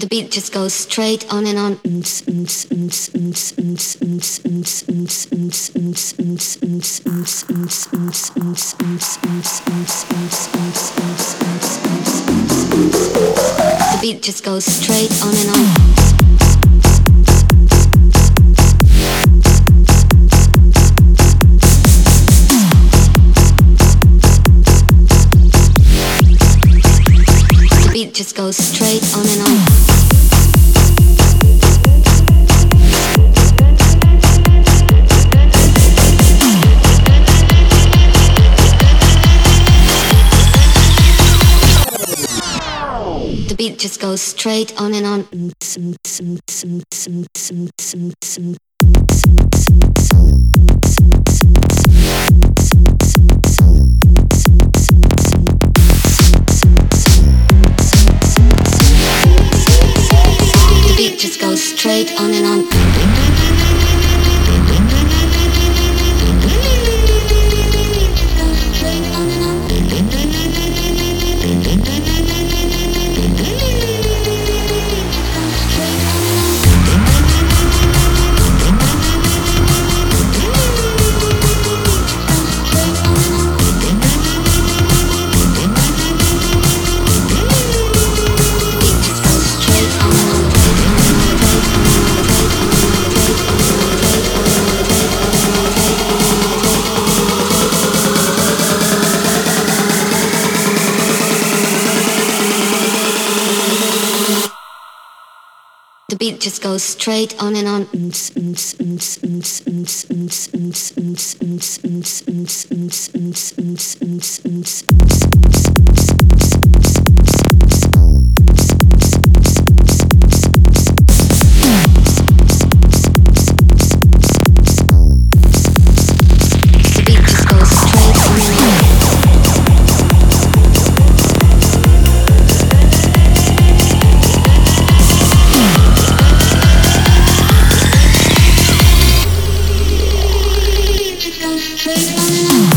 the beat just goes straight on and on. The beat just goes straight on and on. Just goes straight on and on. The beat just goes straight on and on. Straight on and on. The beat just goes straight on and on. Mm-hmm.